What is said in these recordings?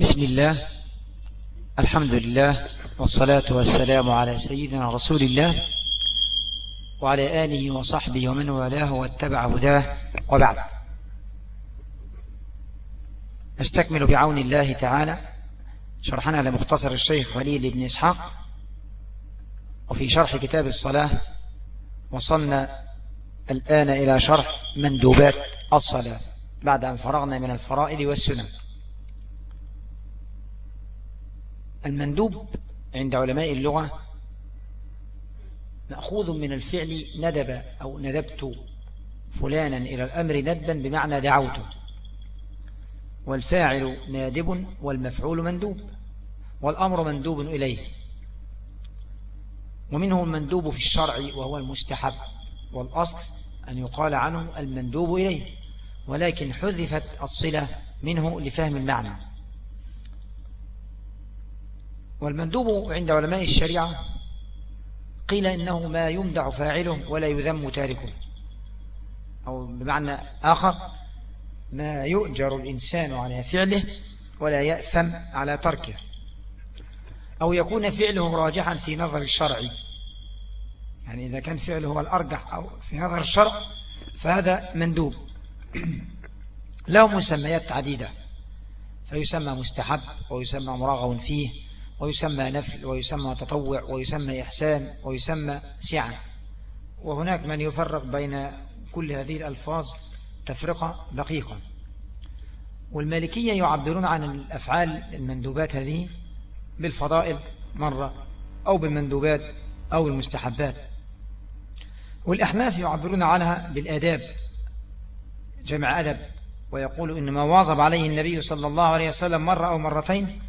بسم الله. الحمد لله والصلاة والسلام على سيدنا رسول الله وعلى آله وصحبه ومن والاه واتبع هداه وبعد. نستكمل بعون الله تعالى. شرحنا لمختصر الشيخ خليل بن إسحاق وفي شرح كتاب الصلاة وصلنا الآن إلى شرح مندوبات الصلاة بعد أن فرغنا من الفرائض والسنن. المندوب عند علماء اللغة مأخوذ من الفعل ندب أو ندبت فلانا إلى الأمر ندبا بمعنى دعوته والفاعل نادب والمفعول مندوب والأمر مندوب إليه. ومنه المندوب في الشرع وهو المستحب والأصل أن يقال عنه المندوب إليه ولكن حذفت الصلة منه لفهم المعنى. والمندوب عند علماء الشريعة قيل إنه ما يمدع فاعله ولا يذم تاركه أو بمعنى آخر ما يؤجر الإنسان على فعله ولا يأثم على تركه. أو يكون فعله راجحا في نظر الشرع. يعني إذا كان فعله هو الأرجح أو في نظر الشرع فهذا مندوب. له مسميات عديدة فيسمى مستحب ويسمى مراغب فيه. ويسمى نفل ويسمى تطوع ويسمى إحسان ويسمى سعة. وهناك من يفرق بين كل هذه الألفاظ تفرقة دقيقة. والمالكية يعبرون عن الأفعال المندوبات هذه بالفضائل مرة أو بالمندوبات أو المستحبات. والأحناف يعبرون عنها بالآداب جمع أدب ويقول إن ما واظب عليه النبي صلى الله عليه وسلم مرة أو مرتين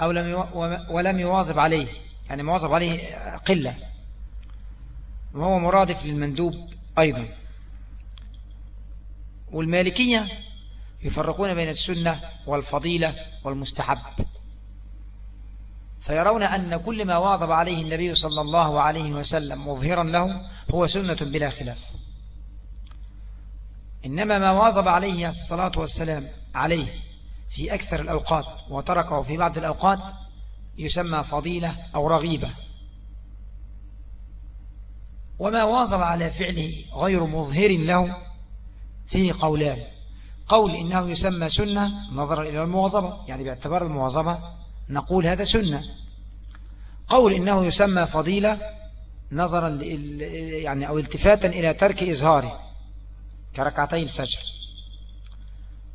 أو لم ولم يواظب عليه. يعني ما واظب عليه قلة. وهو مرادف للمندوب أيضا. والمالكية يفرقون بين السنة والفضيلة والمستحب. فيرون أن كل ما واظب عليه النبي صلى الله عليه وسلم مظهرا له هو سنة بلا خلاف. إنما ما واظب عليه الصلاة والسلام عليه في أكثر الأوقات وتركه في بعض الأوقات يسمى فضيلة أو رغيبة. وما واظب على فعله غير مظهر له فيه قولان. قول إنه يسمى سنة نظرا إلى المواظبة يعني باعتبار المواظبة نقول هذا سنة. قول إنه يسمى فضيلة نظرا يعني أو التفاتا إلى ترك إظهاره كركعتي الفجر.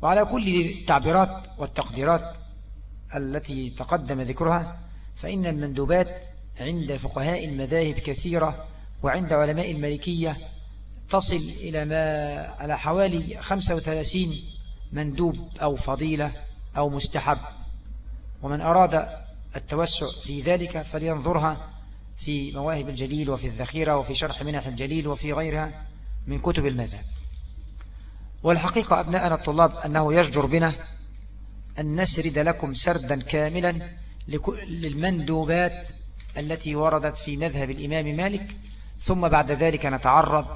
وعلى كل التعبيرات والتقديرات التي تقدم ذكرها فإن المندوبات عند فقهاء المذاهب كثيرة وعند علماء المالكية تصل إلى ما على حوالي 35 مندوب أو فضيلة أو مستحب. ومن أراد التوسع في ذلك فلينظرها في مواهب الجليل وفي الذخيرة وفي شرح منح الجليل وفي غيرها من كتب المذهب. والحقيقة أبناءنا الطلاب أنه يجدر بنا أن نسرد لكم سردا كاملا للمندوبات التي وردت في مذهب الإمام مالك ثم بعد ذلك نتعرض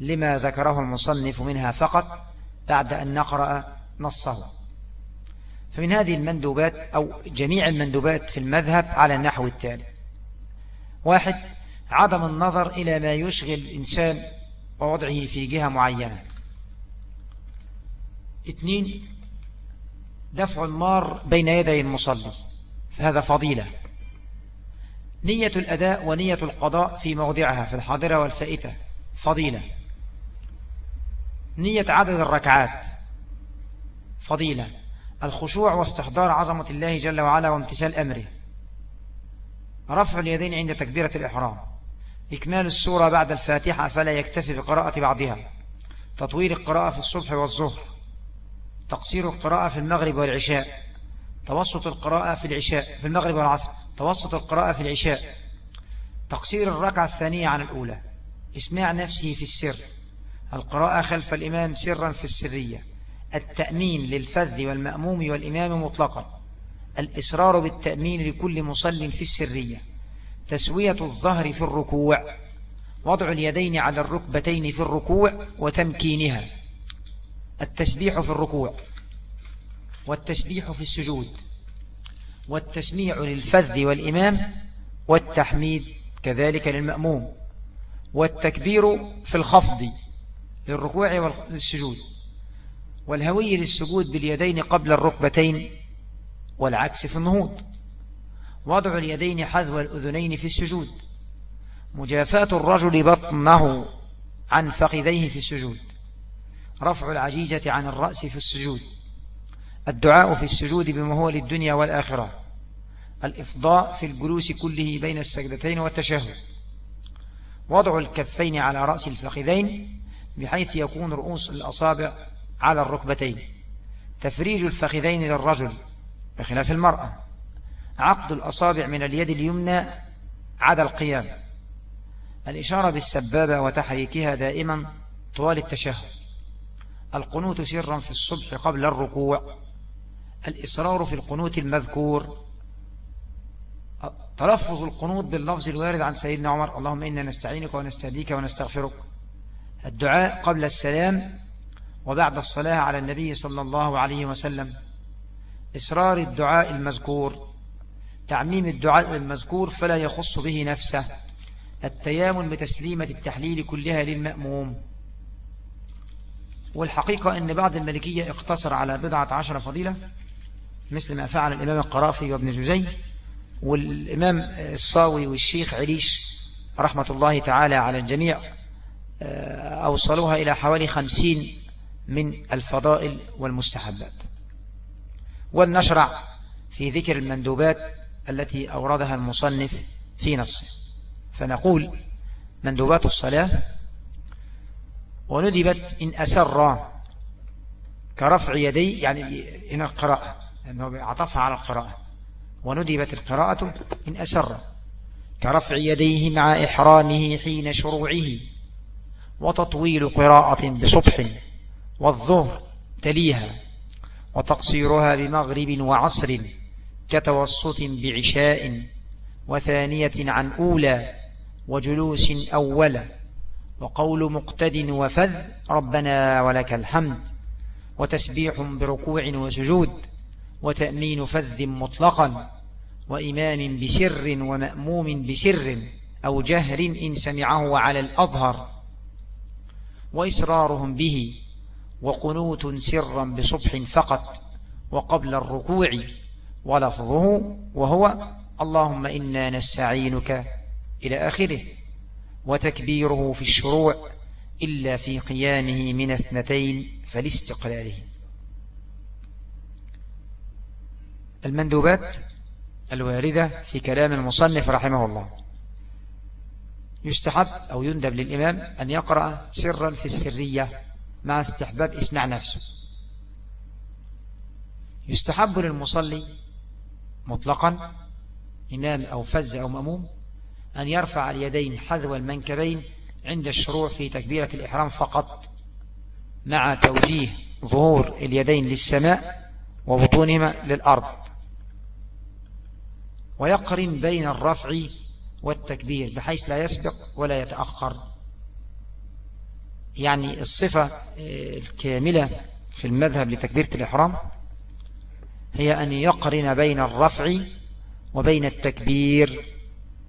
لما ذكره المصنف منها فقط بعد أن نقرأ نصه. فمن هذه المندوبات أو جميع المندوبات في المذهب على النحو التالي. واحد عدم النظر إلى ما يشغل الإنسان ووضعه في جهة معينة. اثنين دفع المار بين يدي المصلي فهذا فضيلة. نية الأداء ونية القضاء في موضعها في الحاضرة والفائتة فضيلة. نية عدد الركعات فضيلة. الخشوع واستحضار عظمة الله جل وعلا وامتثال أمره. رفع اليدين عند تكبيرة الإحرام. إكمال السورة بعد الفاتحة فلا يكتفي بقراءة بعضها. تطويل القراءة في الصبح والظهر. تقصير القراءة في المغرب والعشاء. توسط القراءة في العشاء في المغرب والعصر. توسط القراءة في العشاء. تقصير الركعة الثانية عن الأولى. اسماع نفسه في السر. القراءة خلف الإمام سرا في السرية. التأمين للفذ والمأموم والإمام مطلقا. الإصرار بالتأمين لكل مصل في السرية. تسوية الظهر في الركوع. وضع اليدين على الركبتين في الركوع وتمكينها. التسبيح في الركوع والتسبيح في السجود والتسميع للفذ والإمام والتحميد كذلك للمأموم والتكبير في الخفض للركوع والسجود والهوي للسجود باليدين قبل الركبتين والعكس في النهوض وضع اليدين حذو الأذنين في السجود مجافاة الرجل بطنه عن فخذيه في السجود. رفع العجيجة عن الرأس في السجود. الدعاء في السجود بمهول الدنيا والآخرة. الإفضاء في الجلوس كله بين السجدتين والتشهد. وضع الكفين على رأس الفخذين بحيث يكون رؤوس الأصابع على الركبتين. تفريج الفخذين للرجل بخلاف المرأة. عقد الأصابع من اليد اليمنى عدا القيام. الإشارة بالسبابة وتحريكها دائما طوال التشهد. القنوت سرا في الصبح قبل الركوع. الإصرار في القنوت المذكور. تلفظ القنوت باللفظ الوارد عن سيدنا عمر. اللهم إنا نستعينك ونستهديك ونستغفرك. الدعاء قبل السلام وبعد الصلاة على النبي صلى الله عليه وسلم. إسرار الدعاء المذكور. تعميم الدعاء المذكور فلا يخص به نفسه. التيامن بتسليمة التحليل كلها للمأموم. والحقيقة أن بعض الملكية اقتصر على بضعة عشر فضيلة مثل ما فعل الإمام القرافي وابن جزي والإمام الصاوي والشيخ عليش رحمة الله تعالى على الجميع آه، أوصلوها إلى حوالي خمسين من الفضائل والمستحبات. ولنشرع في ذكر المندوبات التي أوردها المصنف في نصه. فنقول مندوبات الصلاة وندبت إن أسر كرفع يدي يعني هنا القراءة لأنه عطفها على القراءة. وندبت القراءة إن أسر كرفع يديه مع إحرامه حين شروعه وتطويل قراءة بصبح والظهر تليها وتقصيرها بمغرب وعصر كتوسط بعشاء وثانية عن أولى وجلوس أول. وقول مقتد وفذ ربنا ولك الحمد وتسبيح بركوع وسجود وتأمين فذ مطلقا وإمام بسر ومأموم بسر أو جهر إن سمعه على الأظهر وإسرارهم به وقنوت سرا بصبح فقط وقبل الركوع ولفظه وهو اللهم إنا نستعينك إلى آخره وتكبيره في الشروع إلا في قيامه من اثنتين فلاستقلاله. المندوبات الواردة في كلام المصنف رحمه الله. يستحب أو يندب للإمام أن يقرأ سرا في السرية مع استحباب اسمع نفسه. يستحب للمصلي مطلقا إمام أو فز أو مأموم أن يرفع اليدين حذو المنكبين عند الشروع في تكبيرة الإحرام فقط مع توجيه ظهور اليدين للسماء وبطونهما للأرض. ويقرن بين الرفع والتكبير بحيث لا يسبق ولا يتأخر. يعني الصفة الكاملة في المذهب لتكبيرة الإحرام هي أن يقرن بين الرفع وبين التكبير.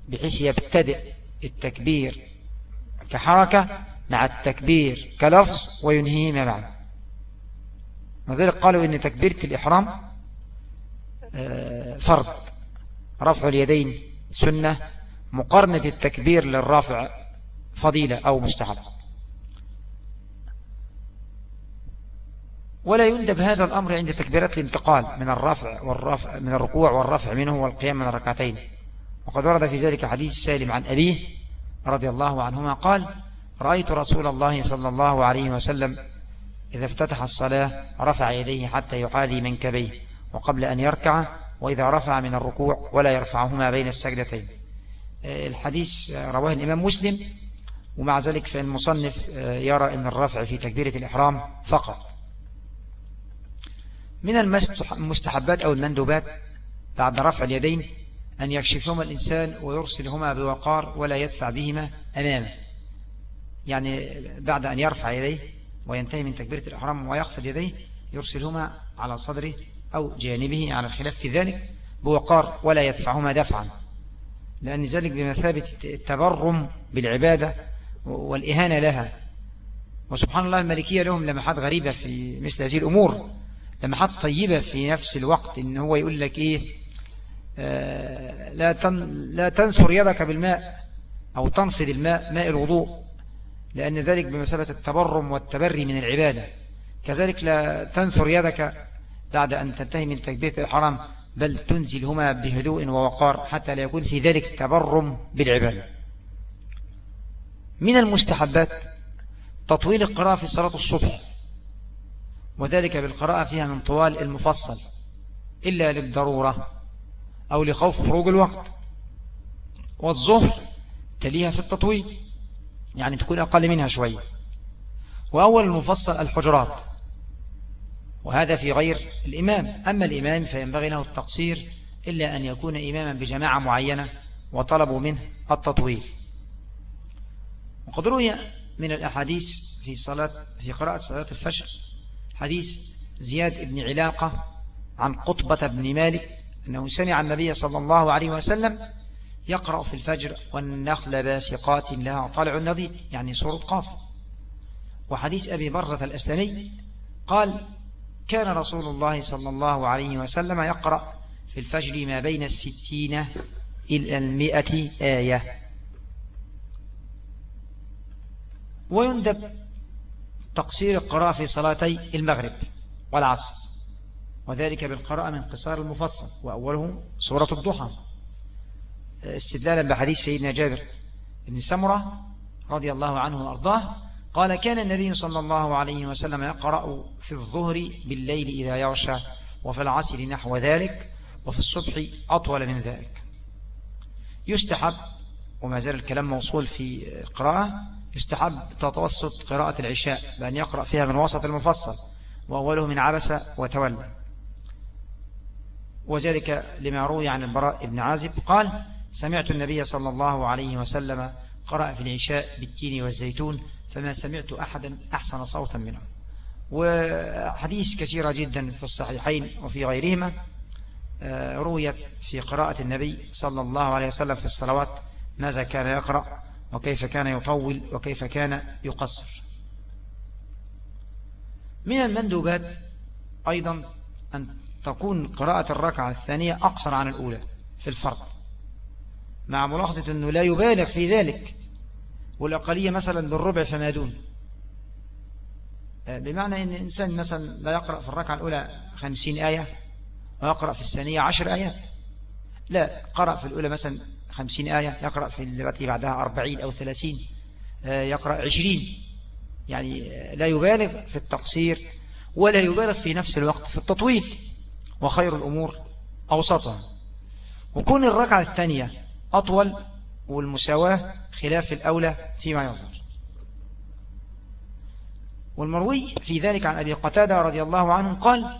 بحيث يبتدئ التكبير كحركة مع التكبير كلفظ وينهيهما معا وذلك قالوا إن تكبيرة الإحرام آه، فرض. رفع اليدين سنة مقارنة التكبير للرافع فضيلة أو مستحب. ولا يندب هذا الأمر عند تكبيرات الانتقال من الرفع والرفع من الركوع والرفع منه والقيام من الركعتين. وقد ورد في ذلك حديث سالم عن أبيه رضي الله عنهما قال رأيت رسول الله صلى الله عليه وسلم إذا افتتح الصلاة رفع يديه حتى يحالي منكبيه وقبل أن يركع وإذا رفع من الركوع ولا يرفعهما بين السجدتين. الحديث رواه الإمام مسلم ومع ذلك فإن المصنف يرى أن الرفع في تكبيرة الإحرام فقط. من المستحبات أو المندوبات بعد رفع اليدين أن يكشفهما الإنسان ويرسلهما بوقار ولا يدفع بهما أمامه. يعني بعد أن يرفع يديه وينتهي من تكبيرة الإحرام ويخفض يديه يرسلهما على صدره أو جانبه على الخلاف في ذلك بوقار ولا يدفعهما دفعا. لأن ذلك بمثابة التبرم بالعبادة والإهانة لها. وسبحان الله الملكية لهم لمحات غريبة في مثل هذه الأمور لمحات طيبة في نفس الوقت إن هو يقول لك إيه؟ لا, لا تنثر يدك بالماء أو تنفذ الماء ماء الوضوء لأن ذلك بمثابة التبرم والتبري من العبادة. كذلك لا تنثر يدك بعد أن تنتهي من تكبيرة الحرام بل تنزلهما بهدوء ووقار حتى لا يكون في ذلك تبرم بالعبادة. من المستحبات تطويل القراءة في صلاة الصبح وذلك بالقراءة فيها من طوال المفصل إلا للضرورة. أو لخوف خروج الوقت. والظهر تليها في التطويل يعني تكون أقل منها شوية وأول المفصل الحجرات وهذا في غير الإمام. أما الإمام فينبغي له التقصير إلا أن يكون إماما بجماعة معينة وطلبوا منه التطويل. وقد روي من الأحاديث في صلاة في قراءة صلاة الفجر حديث زياد بن علاقة عن قطبة بن مالك أنه سمع النبي صلى الله عليه وسلم يقرأ في الفجر والنخل باسقات لها طالع النضيد يعني سورة قاف. وحديث أبي برزة الأسلمي قال كان رسول الله صلى الله عليه وسلم يقرأ في الفجر ما بين الستين إلى المئة آية. ويندب تقصير القراءة في صلاتي المغرب والعصر. وذلك بالقراءة من قصار المفصل وأوله سورة الضحى. استدلالا بحديث سيدنا جابر بن سمرة رضي الله عنه وأرضاه قال كان النبي صلى الله عليه وسلم يقرأ في الظهر بالليل إذا يغشى وفي العصر نحو ذلك وفي الصبح أطول من ذلك. يستحب وما زال الكلام موصول في القراءة يستحب تتوسط قراءة العشاء بأن يقرأ فيها من وسط المفصل وأوله من عبس وتولى. وذلك لما روي عن البراء بن عازب قال سمعت النبي صلى الله عليه وسلم قرأ في العشاء بالتين والزيتون فما سمعت أحدا أحسن صوتا منه. وحديث كثيرة جدا في الصحيحين وفي غيرهما آه، رويت في قراءة النبي صلى الله عليه وسلم في الصلوات ماذا كان يقرأ؟ وكيف كان يطول؟ وكيف كان يقصر؟ من المندوبات أيضا أن تكون قراءة الركعة الثانية أقصر عن الأولى في الفرض. مع ملاحظة أنه لا يبالغ في ذلك والأقلية مثلا بالربع فما دون. آه، بمعنى أن الإنسان مثلا لا يقرأ في الركعة الأولى خمسين آية ويقرأ في الثانية عشر آيات. لا قرأ في الأولى مثلا خمسين آية يقرأ في التي بعدها أربعين أو ثلاثين آه، يقرأ عشرين. يعني آه، لا يبالغ في التقصير ولا يبالغ في نفس الوقت في التطويل. وخير الأمور أوسطها. وكون الركعة الثانية أطول والمساواة خلاف الأولى فيما يظهر. والمروي في ذلك عن أبي قتادة رضي الله عنه قال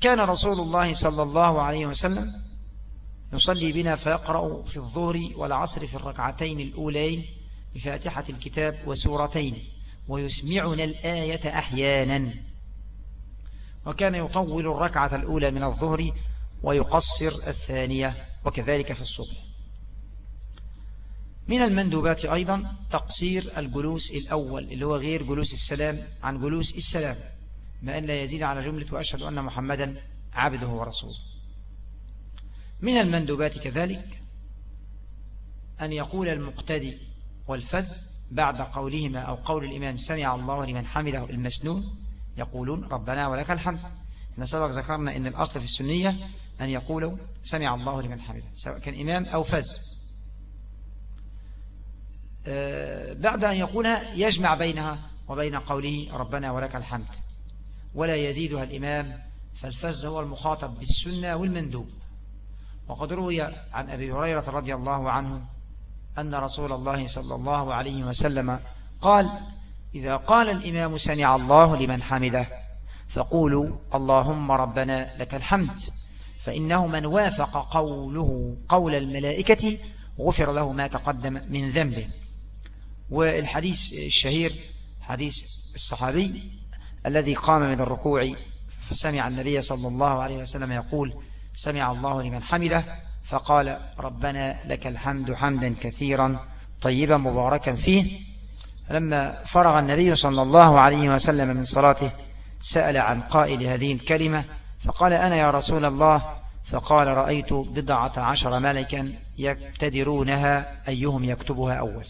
كان رسول الله صلى الله عليه وسلم يصلي بنا فيقرأ في الظهر والعصر في الركعتين الأولين بفاتحة الكتاب وسورتين ويسمعنا الآية أحيانا. وكان يطول الركعة الأولى من الظهر ويقصر الثانية وكذلك في الصبح. من المندوبات أيضا تقصير الجلوس الأول اللي هو غير جلوس السلام عن جلوس السلام ما أن لا يزيد على جملة وأشهد أن محمدا عبده ورسوله. من المندوبات كذلك أن يقول المقتدي والفز بعد قولهما أو قول الإمام سمع الله لمن حمده المسنون يقولون ربنا ولك الحمد. إحنا سبق ذكرنا أن الأصل في السنية أن يقولوا سمع الله لمن حمده سواء كان إمام أو فز آه، بعد أن يقولها يجمع بينها وبين قوله ربنا ولك الحمد. ولا يزيدها الإمام فالفز هو المخاطب بالسنة والمندوب. وقد روي عن أبي هريرة رضي الله عنه أن رسول الله صلى الله عليه وسلم قال إذا قال الإمام سمع الله لمن حمده فقولوا اللهم ربنا لك الحمد فإنه من وافق قوله قول الملائكة غفر له ما تقدم من ذنبه. والحديث الشهير حديث الصحابي الذي قام من الركوع فسمع النبي صلى الله عليه وسلم يقول سمع الله لمن حمده فقال ربنا لك الحمد حمدا كثيرا طيبا مباركا فيه لما فرغ النبي صلى الله عليه وسلم من صلاته سأل عن قائل هذه الكلمة فقال أنا يا رسول الله. فقال رأيت بضعة عشر ملكا يبتدرونها أيهم يكتبها أول؟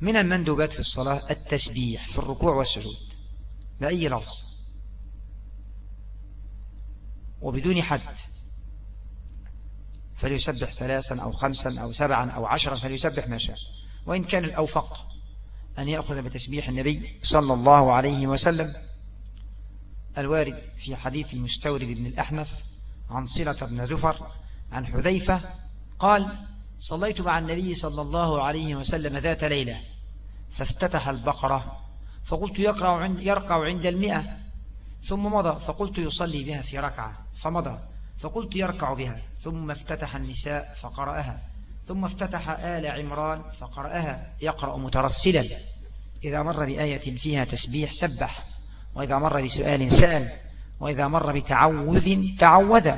من المندوبات في الصلاة التسبيح في الركوع والسجود بأي لفظ؟ وبدون حد. فليسبح ثلاثا أو خمسا أو سبعا أو عشرا فليسبح ما شاء. وإن كان الأوفق أن يأخذ بتسبيح النبي صلى الله عليه وسلم الوارد في حديث المستورد بن الأحنف عن صلة بن زفر عن حذيفة قال صليت مع النبي صلى الله عليه وسلم ذات ليلة فافتتح البقرة فقلت يقرأ يرقع عند المئة. ثم مضى فقلت يصلي بها في ركعة. فمضى فقلت يركع بها. ثم افتتح النساء فقرأها. ثم افتتح آل عمران فقرأها يقرأ مترسلا. إذا مر بآية فيها تسبيح سبح وإذا مر بسؤال سأل وإذا مر بتعوذ تعوذ.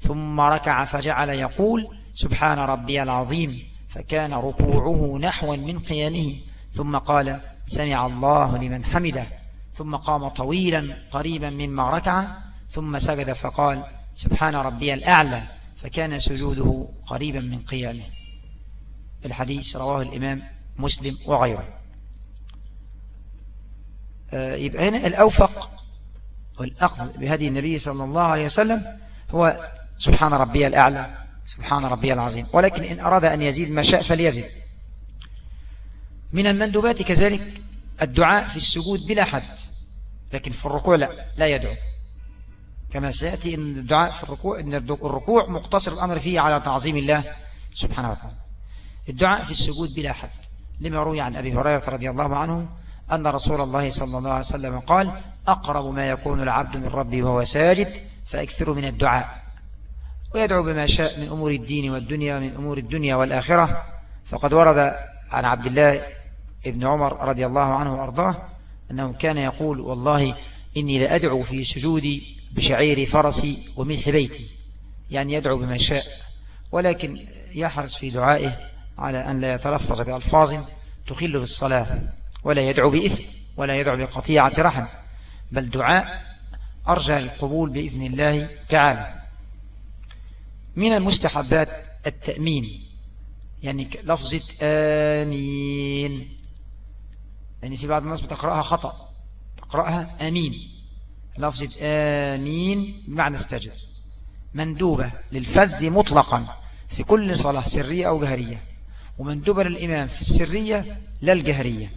ثم ركع فجعل يقول سبحان ربي العظيم فكان ركوعه نحوا من قيامه. ثم قال سمع الله لمن حمده. ثم قام طويلا قريبا مما ركع. ثم سجد فقال سبحان ربي الأعلى فكان سجوده قريبا من قيامه. الحديث رواه الإمام مسلم وغيره. آه، يبقى هنا الأوفق والأخذ بهدي النبي صلى الله عليه وسلم هو سبحان ربي الأعلى سبحان ربي العظيم. ولكن إن أراد أن يزيد ما شاء فليزد. من المندوبات كذلك الدعاء في السجود بلا حد لكن في الركوع لا لا يدعو. كما سيأتي أن الدعاء في الركوع أن الركوع مقتصر الأمر فيه على تعظيم الله سبحانه وتعالى. الدعاء في السجود بلا حد. لما روي عن أبي هريرة رضي الله عنه أن رسول الله صلى الله عليه وسلم قال أقرب ما يكون العبد من ربي وهو ساجد فأكثر من الدعاء. ويدعو بما شاء من أمور الدين والدنيا ومن أمور الدنيا والآخرة. فقد ورد عن عبد الله ابن عمر رضي الله عنه وأرضاه أنه كان يقول والله إني لأدعو في سجودي بشعير فرسي وملح بيتي. يعني يدعو بما شاء. ولكن يحرص في دعائه على أن لا يتلفظ بألفاظ تخل بالصلاة ولا يدعو بإثم ولا يدعو بقطيعة رحم بل دعاء أرجى القبول بإذن الله تعالى. من المستحبات التأمين يعني لفظة آمين. يعني في بعض الناس بتقرأها خطأ تقرأها آمين. لفظة آمين بمعنى استجد مندوبة للفز مطلقا في كل صلاة سرية أو جهرية. ومندوبة للإمام في السرية لا الجهرية.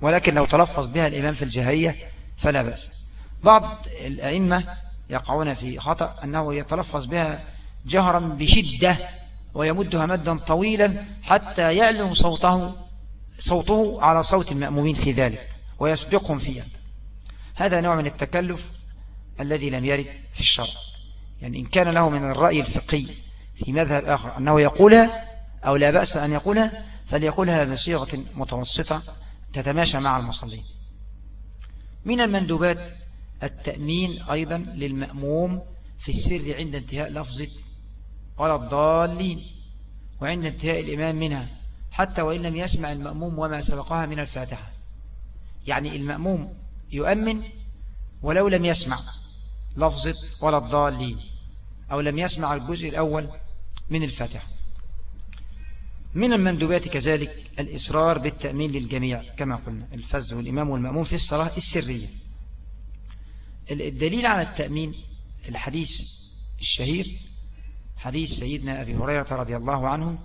ولكن لو تلفظ بها الإمام في الجهرية فلا بأس. بعض الأئمة يقعون في خطأ أنه يتلفظ بها جهرا بشدة ويمدها مدا طويلا حتى يعلم صوته صوته على صوت المأمومين في ذلك ويسبقهم فيها. هذا نوع من التكلف الذي لم يرد في الشرع. يعني إن كان له من الرأي الفقهي في مذهب آخر أنه يقولها أو لا بأس أن يقولها فليقولها بصيغة متوسطة تتماشى مع المصلين. من المندوبات التأمين أيضا للمأموم في السر عند انتهاء لفظة ولا الضالين وعند انتهاء الإمام منها حتى وإن لم يسمع المأموم وما سبقها من الفاتحة. يعني المأموم يؤمن ولو لم يسمع لفظة ولا الضالين أو لم يسمع الجزء الأول من الفاتحة. من المندوبات كذلك الإصرار بالتأمين للجميع كما قلنا الفز والإمام والمأموم في الصلاة السرية. الدليل على التأمين الحديث الشهير حديث سيدنا أبي هريرة رضي الله عنه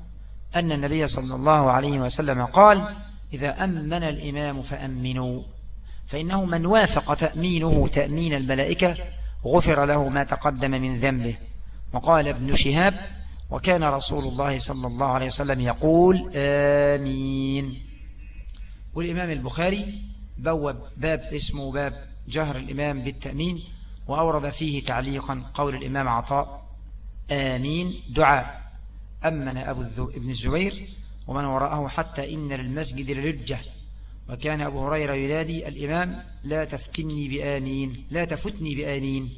أن النبي صلى الله عليه وسلم قال إذا أمن الإمام فأمنوا. فإنه من وافق تأمينه تأمين الملائكة غفر له ما تقدم من ذنبه. وقال ابن شهاب وكان رسول الله صلى الله عليه وسلم يقول آمين. والإمام البخاري بوب باب اسمه باب جهر الإمام بالتأمين وأورد فيه تعليقا قول الإمام عطاء آمين دعاء. أمن أبو ابن الزبير ومن وراءه حتى إن للمسجد لرجة وكان أبو هريرة ينادي الإمام لا تفتني بآمين لا تفتني بآمين.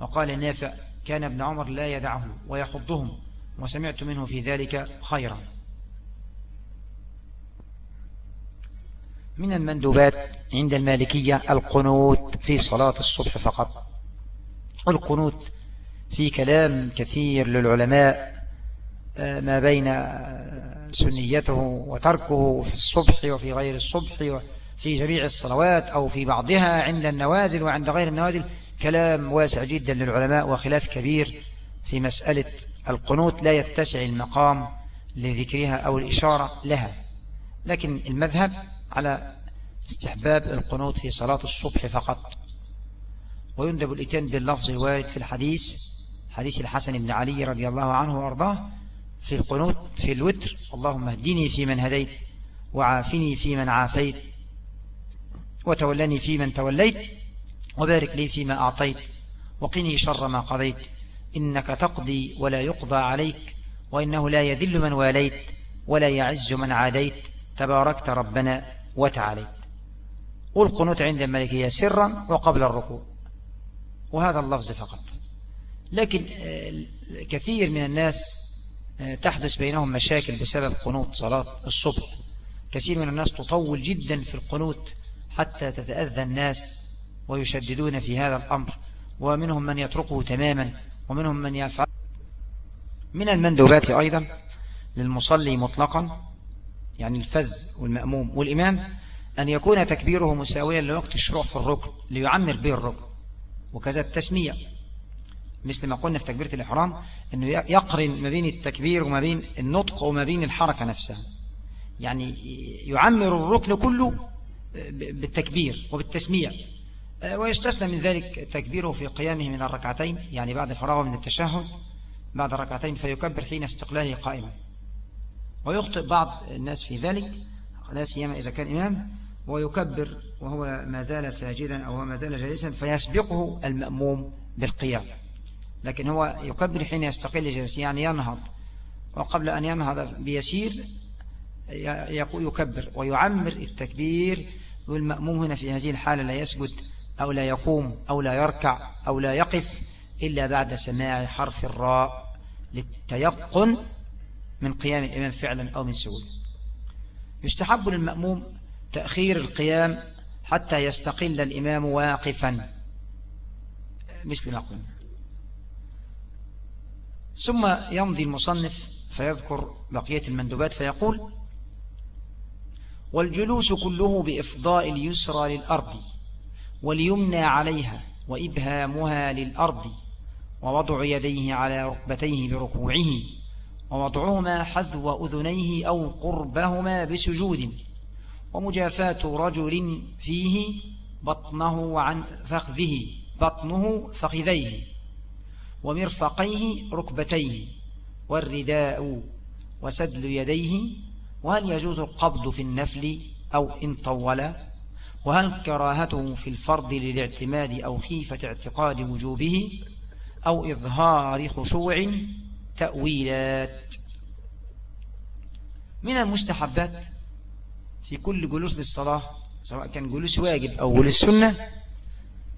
وقال نافع كان ابن عمر لا يدعهم ويحضهم وسمعت منه في ذلك خيرا. من المندوبات عند المالكية القنوت في صلاة الصبح فقط. القنوت في كلام كثير للعلماء آه، ما بين آه، سنيته وتركه في الصبح وفي غير الصبح وفي جميع الصلوات أو في بعضها عند النوازل وعند غير النوازل. كلام واسع جدا للعلماء وخلاف كبير. في مسألة القنوت لا يتسع المقام لذكرها أو الإشارة لها. لكن المذهب على استحباب القنوت في صلاة الصبح فقط. ويندب الإتيان باللفظ الوارد في الحديث حديث الحسن بن علي رضي الله عنه وأرضاه في القنوت في الوتر اللهم اهدني في من هديت وعافني في من عافيت وتولني في من توليت وبارك لي فيما أعطيت وقني شر ما قضيت. إنك تقضي ولا يقضى عليك وإنه لا يذل من واليت ولا يعز من عاديت. تباركت ربنا وتعاليت. والقنوت عند الملكية سرا وقبل الركوع. وهذا اللفظ فقط. لكن آه، كثير من الناس آه، تحدث بينهم مشاكل بسبب قنوت صلاة الصبح. كثير من الناس تطول جدا في القنوت حتى تتأذى الناس ويشددون في هذا الأمر. ومنهم من يتركه تماما. ومنهم من يفعل من المندوبات أيضا للمصلي مطلقا يعني الفز والمأموم والإمام أن يكون تكبيره مساويا لوقت الشروع في الركن ليعمر به الركن وكذا التسمية. مثل ما قلنا في تكبيرة الإحرام أنه يقرن ما بين التكبير وما بين النطق وما بين الحركة نفسها. يعني يعمر الركن كله بالتكبير وبالتسمية. ويستثنى من ذلك تكبيره في قيامه من الركعتين يعني بعد فراغه من التشهد بعد الركعتين فيكبر حين استقلاله قائما. ويخطئ بعض الناس في ذلك لا سيما إذا كان إمام ويكبر وهو ما زال ساجدا أو ما زال جالسا فيسبقه المأموم بالقيام. لكن هو يكبر حين يستقل جالسا يعني ينهض. وقبل أن ينهض بيسير يكبر ويعمر التكبير والمأموم هنا في هذه الحالة لا يسجد أو لا يقوم أو لا يركع أو لا يقف إلا بعد سماع حرف الراء للتيقن من قيام الإمام فعلا أو من سجود يستحب للمأموم تأخير القيام حتى يستقل الإمام واقفا. مثل ما قلنا. ثم يمضي المصنف فيذكر بقية المندوبات فيقول والجلوس كله بإفضاء اليسرى للأرض. واليمنى عليها وإبهامها للأرض ووضع يديه على ركبتيه بركوعه ووضعهما حذو أذنيه أو قربهما بسجود ومجافاة رجل فيه بطنه عن فخذه بطنه فخذيه ومرفقيه ركبتيه والرداء وسدل يديه وهل يجوز القبض في النفل أو إن طول؟ وهل كراهته في الفرض للاعتماد أو خيفة اعتقاد وجوبه أو إظهار خشوع تأويلات؟ من المستحبات في كل جلوس للصلاة سواء كان جلوس واجب أو جلوس سنة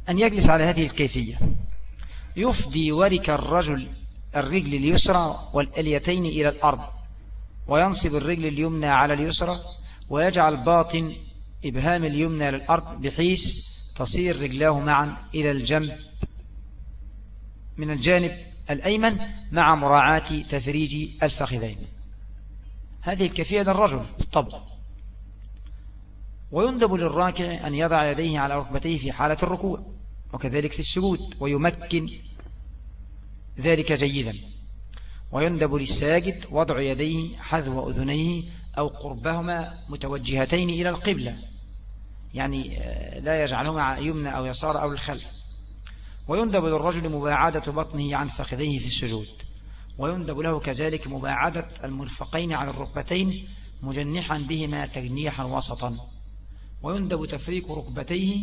أن يجلس على هذه الكيفية. يفدي ورك الرجل الرجل اليسرى والأليتين إلى الأرض وينصب الرجل اليمنى على اليسرى ويجعل باطن إبهام اليمنى للأرض بحيث تصير رجلاه معا إلى الجنب. من الجانب الأيمن مع مراعاة تفريج الفخذين. هذه الكفية للرجل بالطبع. ويندب للراكع أن يضع يديه على ركبتيه في حالة الركوع وكذلك في السجود ويمكن ذلك جيدا. ويندب للساجد وضع يديه حذو أذنيه أو قربهما متوجهتين إلى القبلة يعني آه، لا يجعلهما يمنى أو يسار أو الخلف. ويندب للرجل مباعدة بطنه عن فخذيه في السجود ويندب له كذلك مباعدة المرفقين على الركبتين مجنحا بهما تجنيحا وسطا. ويندب تفريق ركبتيه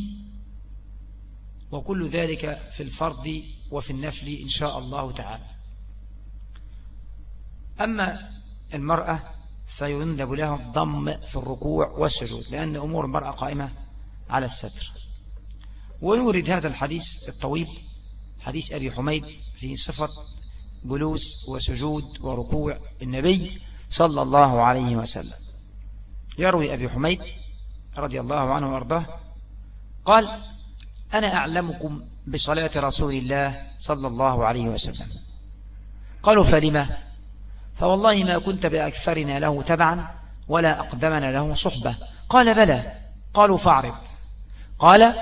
وكل ذلك في الفرض وفي النفل إن شاء الله تعالى. أما المرأة فيندب له الضم في الركوع والسجود لأن أمور المرأة قائمة على الستر. ونورد هذا الحديث الطويل حديث أبي حميد في صفة جلوس وسجود وركوع النبي صلى الله عليه وسلم. يروي أبي حميد رضي الله عنه وأرضاه قال أنا أعلمكم بصلاة رسول الله صلى الله عليه وسلم. قالوا فلما؟ فوالله ما كنت بأكثرنا له تبعا ولا أقدمنا له صحبة. قال بلى. قالوا فاعرض. قال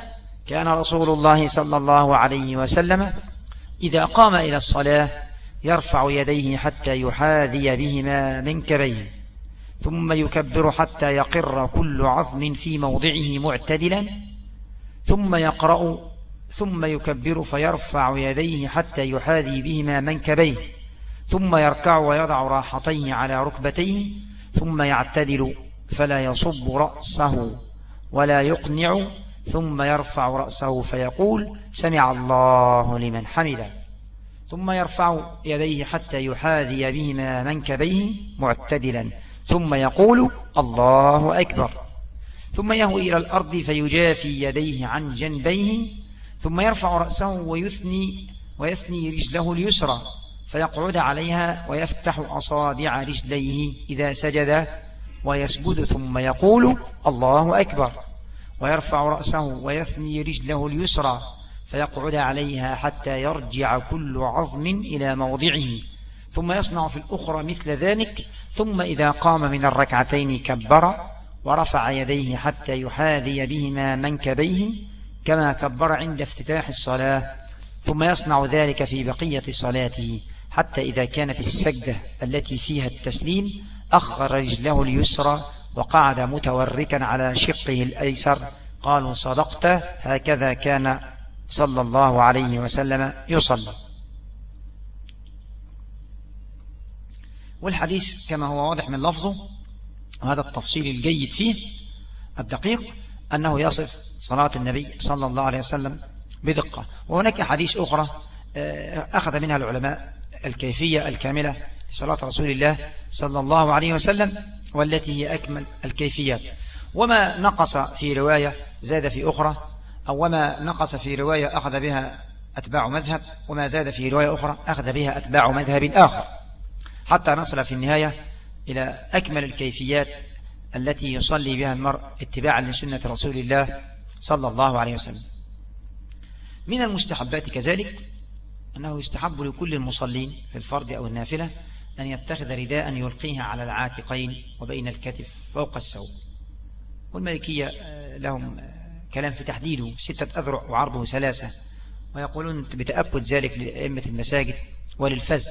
كان رسول الله صلى الله عليه وسلم إذا قام إلى الصلاة يرفع يديه حتى يحاذي بهما منكبيه ثم يكبر حتى يقر كل عظم في موضعه معتدلا ثم يقرأ ثم يكبر فيرفع يديه حتى يحاذي بهما منكبيه ثم يركع ويضع راحتيه على ركبتيه ثم يعتدل فلا يصب رأسه ولا يقنع ثم يرفع رأسه فيقول سمع الله لمن حمده. ثم يرفع يديه حتى يحاذي بهما منكبيه معتدلا ثم يقول الله أكبر. ثم يهوي إلى الأرض فيجافي يديه عن جنبيه ثم يرفع رأسه ويثني, ويثني رجله اليسرى. فيقعد عليها ويفتح أصابع رجليه إذا سجد ويسجد ثم يقول الله أكبر ويرفع رأسه ويثني رجله اليسرى فيقعد عليها حتى يرجع كل عظم إلى موضعه. ثم يصنع في الأخرى مثل ذلك ثم إذا قام من الركعتين كبر ورفع يديه حتى يحاذي بهما منكبيه كما كبر عند افتتاح الصلاة. ثم يصنع ذلك في بقية صلاته. حتى إذا كانت السجدة التي فيها التسليم أخر رجله اليسرى وقعد متوركا على شقه الأيسر قالوا صدقت هكذا كان صلى الله عليه وسلم يصلي. والحديث كما هو واضح من لفظه وهذا التفصيل الجيد فيه الدقيق أنه يصف صلاة النبي صلى الله عليه وسلم بدقة. وهناك حديث أخرى آه، أخذ منها العلماء الكيفية الكاملة لصلاة رسول الله صلى الله عليه وسلم والتي هي أكمل الكيفيات. وما نقص في رواية زاد في أخرى أو وما نقص في رواية أخذ بها أتباع مذهب وما زاد في رواية أخرى أخذ بها أتباع مذهب آخر. حتى نصل في النهاية إلى أكمل الكيفيات التي يصلي بها المرء اتباعا لسنة رسول الله صلى الله عليه وسلم. من المستحبات كذلك أنه يستحب لكل المصلين في الفرض أو النافلة أن يتخذ رداء يلقيه على العاتقين وبين الكتف فوق السوق والملكية آه، لهم آه، كلام في تحديده ستة أذرع وعرضه ثلاثة ويقولون بتأكد ذلك لأئمة المساجد وللفز.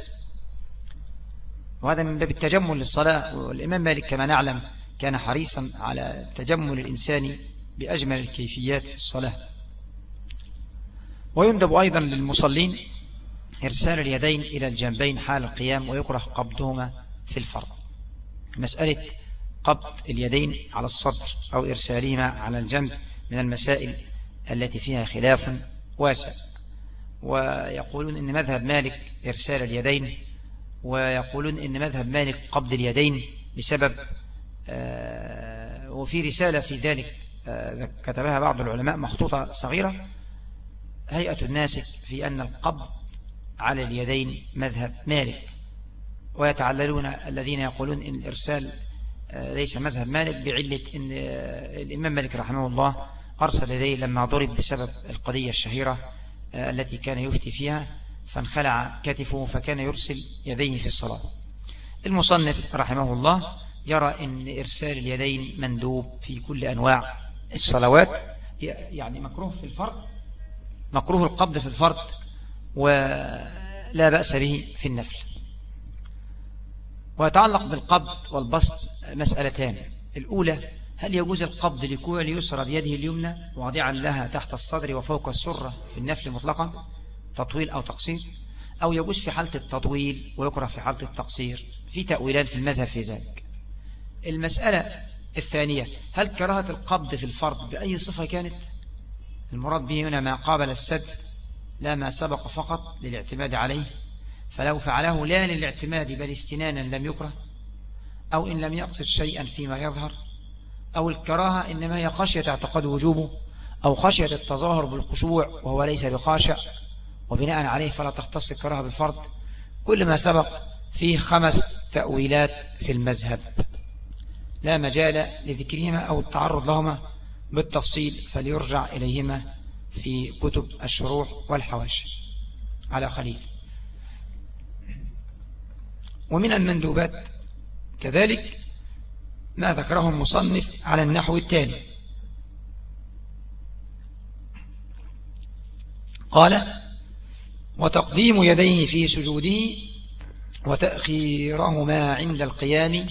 وهذا من باب التجمل للصلاة. والإمام مالك كما نعلم كان حريصا على تجمل الإنسان بأجمل الكيفيات في الصلاة. ويندب أيضا للمصلين إرسال اليدين إلى الجنبين حال القيام ويكره قبضهما في الفرض. مسألة قبض اليدين على الصدر أو إرسالهما على الجنب من المسائل التي فيها خلاف واسع. ويقولون إن مذهب مالك إرسال اليدين ويقولون إن مذهب مالك قبض اليدين بسبب آه، وفي رسالة في ذلك آه، كتبها بعض العلماء مخطوطة صغيرة. هيئة الناسك في أن القبض على اليدين مذهب مالك. ويتعللون الذين يقولون إن الإرسال آه، ليس مذهب مالك بعلة أن الإمام مالك رحمه الله أرسل يديه لما ضرب بسبب القضية الشهيرة التي كان يفتي فيها فانخلع كتفه فكان يرسل يديه في الصلاة. المصنف رحمه الله يرى أن إرسال اليدين مندوب في كل أنواع الصلوات يعني مكروه في الفرد مكروه القبض في الفرد ولا بأس به في النفل. ويتعلق بالقبض والبسط مسألتان. الأولى هل يجوز القبض لكوع اليسرى بيده اليمنى واضعا لها تحت الصدر وفوق السرة في النفل مطلقا؟ تطويل أو تقصير. أو يجوز في حالة التطويل ويكره في حالة التقصير. في تأويلات في المذهب في ذلك. المسألة الثانية هل كراهة القبض في الفرض بأي صفة كانت؟ المراد به هنا ما قابل السد لا ما سبق فقط للاعتماد عليه فلو فعله لا للاعتماد بل استنانا لم يكره أو إن لم يقصد شيئا فيما يظهر أو الكراهة إنما هي خشية اعتقاد وجوبه أو خشية التظاهر بالخشوع وهو ليس بخاشع وبناء عليه فلا تختص الكراهة بالفرض. كل ما سبق فيه خمس تأويلات في المذهب. لا مجال لذكرهما أو التعرض لهما بالتفصيل فليرجع إليهما. في كتب الشروح والحواشي. على خليل. ومن المندوبات كذلك ما ذكره المصنف على النحو التالي. قال وتقديم يديه في سجوده وتأخيرهما عند القيام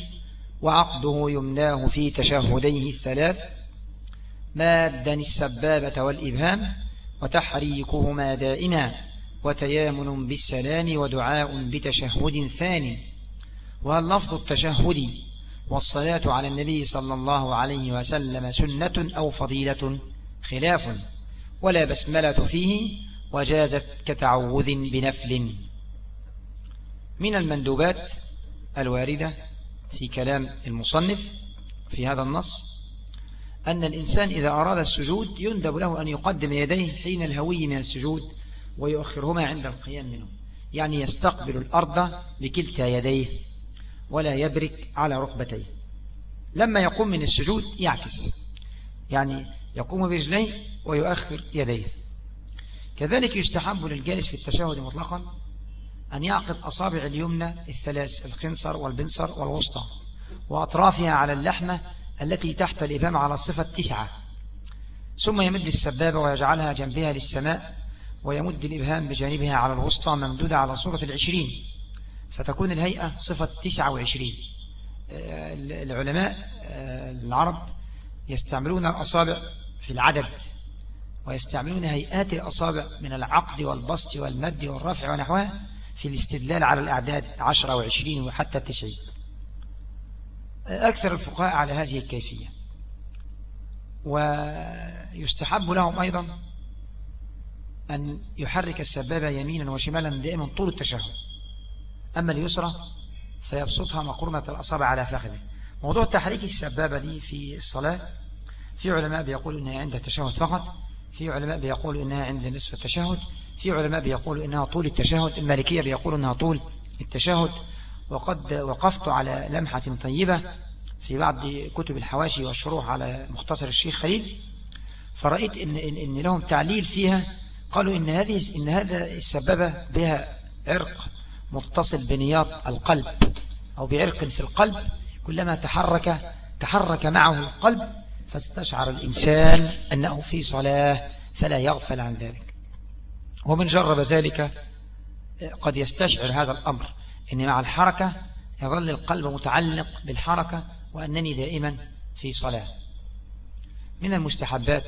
وعقده يمناه في تشهديه الثلاث مادا السبابة والإبهام وتحريكهما دائما وتيامن بالسلام ودعاء بتشهد ثان. وهل لفظ التشهد والصلاة على النبي صلى الله عليه وسلم سنة أو فضيلة خلاف ولا بسملة فيه وجازت كتعوذ بنفل. من المندوبات الواردة في كلام المصنف في هذا النص أن الإنسان إذا أراد السجود يندب له أن يقدم يديه حين الهوي من السجود ويؤخرهما عند القيام منه. يعني يستقبل الأرض بكلتا يديه ولا يبرك على ركبتيه. لما يقوم من السجود يعكس. يعني يقوم برجليه ويؤخر يديه. كذلك يستحب للجالس في التشهد مطلقا أن يعقد أصابع اليمنى الثلاث الخنصر والبنصر والوسطى وأطرافها على اللحمة التي تحت الإبهام على الصفة تسعة ثم يمد السبابة ويجعلها جنبها للسماء ويمد الإبهام بجانبها على الوسطى ممدودة على صورة العشرين. فتكون الهيئة صفة تسعة وعشرين. آه، العلماء آه، العرب يستعملون الأصابع في العدد ويستعملون هيئات الأصابع من العقد والبسط والمد والرفع ونحوها في الاستدلال على الأعداد عشرة وعشرين وحتى تسعين. أكثر الفقهاء على هذه الكيفية. ويستحب لهم أيضا أن يحرك السبابة يمينا وشمالا دائما طول التشهد. أما اليسرى فيبسطها مقرنة الأصابع على فخذه. موضوع تحريك السبابة دي في الصلاة في علماء بيقولوا إنها عند التشهد فقط في علماء بيقولوا إنها عند نصف التشهد في علماء بيقولوا إنها طول التشهد المالكية بيقولوا إنها طول التشهد. وقد وقفت على لمحة طيبة في بعض كتب الحواشي والشروح على مختصر الشيخ خليل فرأيت إن, إن, إن لهم تعليل فيها قالوا إن, هذه إن هذا السببة بها عرق متصل بنياط القلب أو بعرق في القلب كلما تحرك تحرك معه القلب فاستشعر الإنسان أنه في صلاة فلا يغفل عن ذلك. ومن جرب ذلك قد يستشعر هذا الأمر. أن مع الحركة يظل القلب متعلق بالحركة وأنني دائما في صلاة. من المستحبات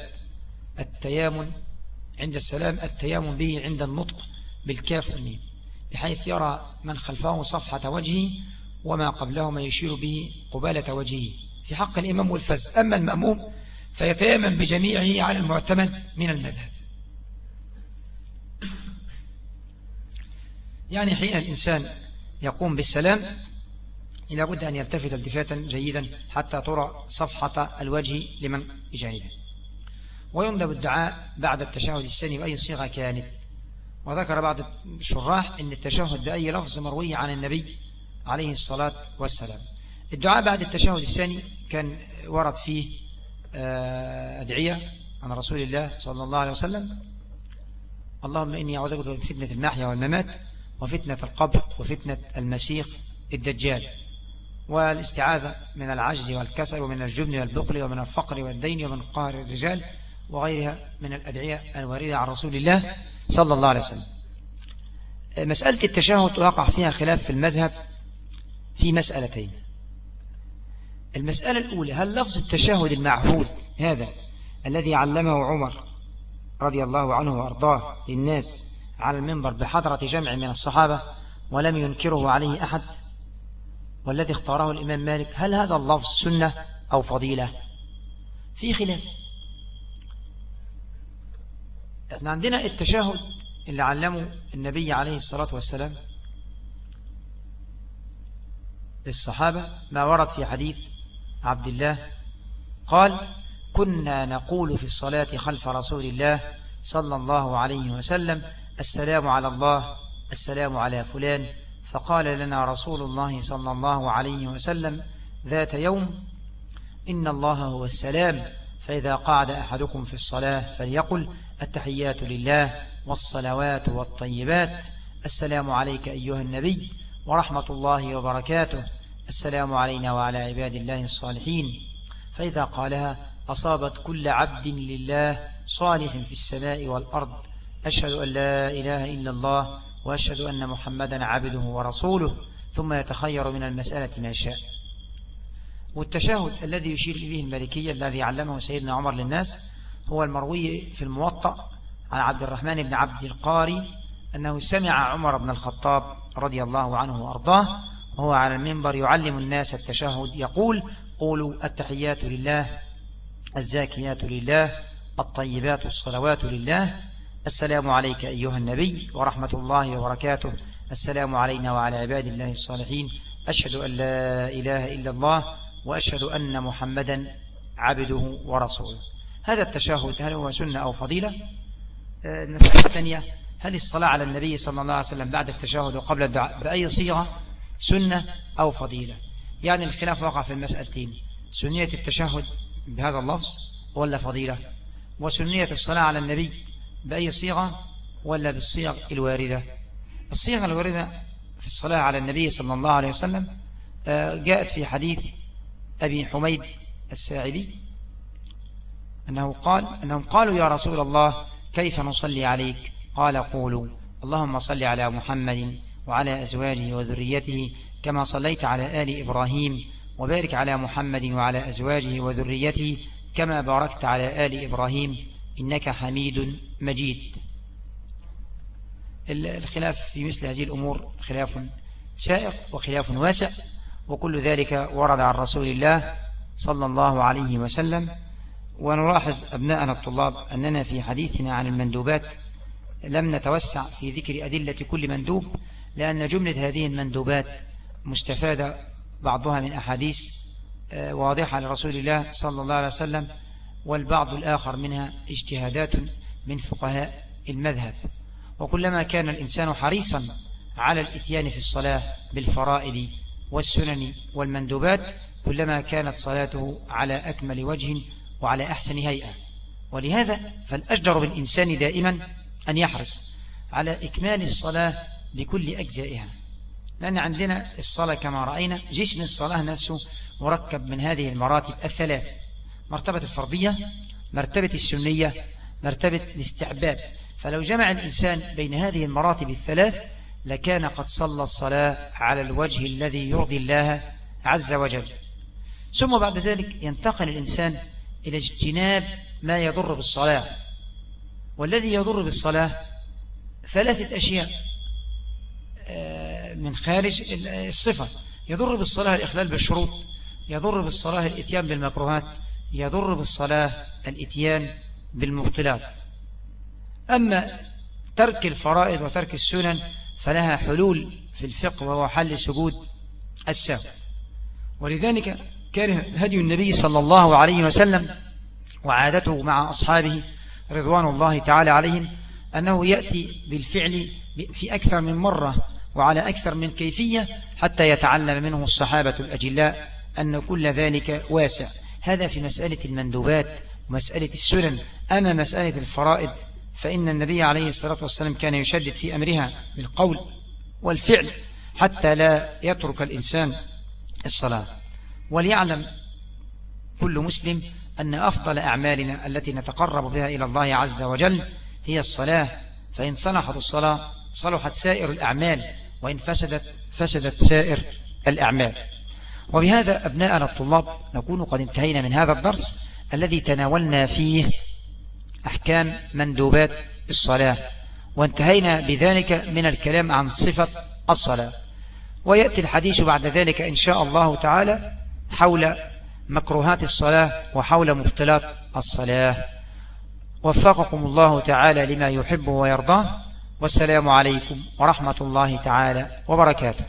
التيامن عند السلام التيامن به عند النطق بالكاف والميم بحيث يرى من خلفه صفحة وجهه وما قبله ما يشير به قبالة وجهه. في حق الإمام والفز. أما المأموم فيتيامن بجميعه على المعتمد من المذهب. يعني حين الإنسان يقوم بالسلام إلى بد أن يلتفت التفاتا جيدا حتى ترى صفحة الوجه لمن بجانبه. ويندب الدعاء بعد التشهد الثاني بأي صيغة كانت. وذكر بعض الشراح أن التشهد بأي لفظ مروي عن النبي عليه الصلاة والسلام. الدعاء بعد التشهد الثاني كان ورد فيه آه، أدعية عن رسول الله صلى الله عليه وسلم. اللهم إني أعوذ بك من فتنة المحيا والممات. وفتنة القبر وفتنة المسيح الدجال والاستعاذة من العجز والكسل ومن الجبن والبخل ومن الفقر والدين ومن قهر الرجال وغيرها من الأدعية الواردة عن رسول الله صلى الله عليه وسلم. مسألة التشهد وقع فيها خلاف في المذهب في مسألتين. المسألة الأولى هل لفظ التشهد المعهود هذا الذي علمه عمر رضي الله عنه وأرضاه للناس على المنبر بحضرة جمع من الصحابة ولم ينكره عليه أحد والذي اختاره الإمام مالك. هل هذا اللفظ سنة أو فضيلة؟ في خلاف. إحنا عندنا التشهد اللي علمه النبي عليه الصلاة والسلام للصحابة ما ورد في حديث عبد الله. قال كنا نقول في الصلاة خلف رسول الله صلى الله عليه وسلم السلام على الله السلام على فلان. فقال لنا رسول الله صلى الله عليه وسلم ذات يوم إن الله هو السلام فإذا قعد أحدكم في الصلاة فليقل التحيات لله والصلوات والطيبات. السلام عليك أيها النبي ورحمة الله وبركاته. السلام علينا وعلى عباد الله الصالحين. فإذا قالها أصابت كل عبد لله صالح في السماء والأرض. أشهد أن لا إله إلا الله وأشهد أن محمدا عبده ورسوله ثم يتخير من المسألة ما شاء. والتشهد الذي يشير إليه الملكية الذي علمه سيدنا عمر للناس هو المروي في الموطأ عن عبد الرحمن بن عبد القاري أنه سمع عمر بن الخطاب رضي الله عنه وأرضاه وهو على المنبر يعلم الناس التشهد يقول قولوا التحيات لله الزاكيات لله الطيبات الصلوات لله السلام عليك أيها النبي ورحمة الله وبركاته. السلام علينا وعلى عباد الله الصالحين. أشهد أن لا إله إلا الله وأشهد أن محمدا عبده ورسوله. هذا التشهد هل هو سنة أو فضيلة؟ آه، المسألة الثانية هل الصلاة على النبي صلى الله عليه وسلم بعد التشهد وقبل الدعاء بأي صيغة؟ سنة أو فضيلة؟ يعني الخلاف وقع في المسألتين سنية التشهد بهذا اللفظ ولا فضيلة؟ وسنية الصلاة على النبي بأي صيغة ولا بالصيغ الواردة؟ الصيغة الواردة في الصلاة على النبي صلى الله عليه وسلم آه، جاءت في حديث أبي حميد الساعدي أنه قال أنهم قالوا يا رسول الله كيف نصلي عليك؟ قال قولوا اللهم صل على محمد وعلى أزواجه وذريته كما صليت على آل إبراهيم وبارك على محمد وعلى أزواجه وذريته كما باركت على آل إبراهيم. إنك حميد مجيد. الخلاف في مثل هذه الأمور خلاف سائق وخلاف واسع وكل ذلك ورد عن رسول الله صلى الله عليه وسلم. ونلاحظ أبناءنا الطلاب أننا في حديثنا عن المندوبات لم نتوسع في ذكر أدلة كل مندوب لأن جملة هذه المندوبات مستفادة بعضها من أحاديث آه، واضحة لرسول الله صلى الله عليه وسلم والبعض الآخر منها اجتهادات من فقهاء المذهب. وكلما كان الإنسان حريصا على الإتيان في الصلاة بالفرائض والسنن والمندوبات كلما كانت صلاته على أكمل وجه وعلى أحسن هيئة. ولهذا فالأجدر بالإنسان دائما أن يحرص على إكمال الصلاة بكل أجزائها. لأن عندنا الصلاة كما رأينا جسم الصلاة نفسه مركب من هذه المراتب الثلاث. مرتبة الفرضية مرتبة السنية مرتبة الاستعباب فلو جمع الإنسان بين هذه المراتب الثلاث لكان قد صلى الصلاة على الوجه الذي يرضي الله عز وجل. ثم بعد ذلك ينتقل الإنسان إلى اجتناب ما يضر بالصلاة. والذي يضر بالصلاة ثلاثة أشياء آه، من خارج الصفة. يضر بالصلاة الإخلال بالشروط يضر بالصلاة الإتيان بالمكروهات يضر بالصلاة الإتيان بالمبطلات. أما ترك الفرائض وترك السنن فلها حلول في الفقه وهو حل سجود السهو. ولذلك كان هدي النبي صلى الله عليه وسلم وعادته مع أصحابه رضوان الله تعالى عليهم أنه يأتي بالفعل في أكثر من مرة وعلى أكثر من كيفية حتى يتعلم منه الصحابة الأجلاء أن كل ذلك واسع. هذا في مسألة المندوبات ومسألة السنن. أما مسألة الفرائض فإن النبي عليه الصلاة والسلام كان يشدد في أمرها بالقول والفعل حتى لا يترك الإنسان الصلاة. وليعلم كل مسلم أن أفضل أعمالنا التي نتقرب بها إلى الله عز وجل هي الصلاة. فإن صلحت الصلاة صلحت سائر الأعمال وإن فسدت فسدت سائر الأعمال. وبهذا أبناءنا الطلاب نكون قد انتهينا من هذا الدرس الذي تناولنا فيه أحكام مندوبات الصلاة وانتهينا بذلك من الكلام عن صفة الصلاة. ويأتي الحديث بعد ذلك إن شاء الله تعالى حول مكروهات الصلاة وحول مبطلات الصلاة. وفقكم الله تعالى لما يحب ويرضاه والسلام عليكم ورحمة الله تعالى وبركاته.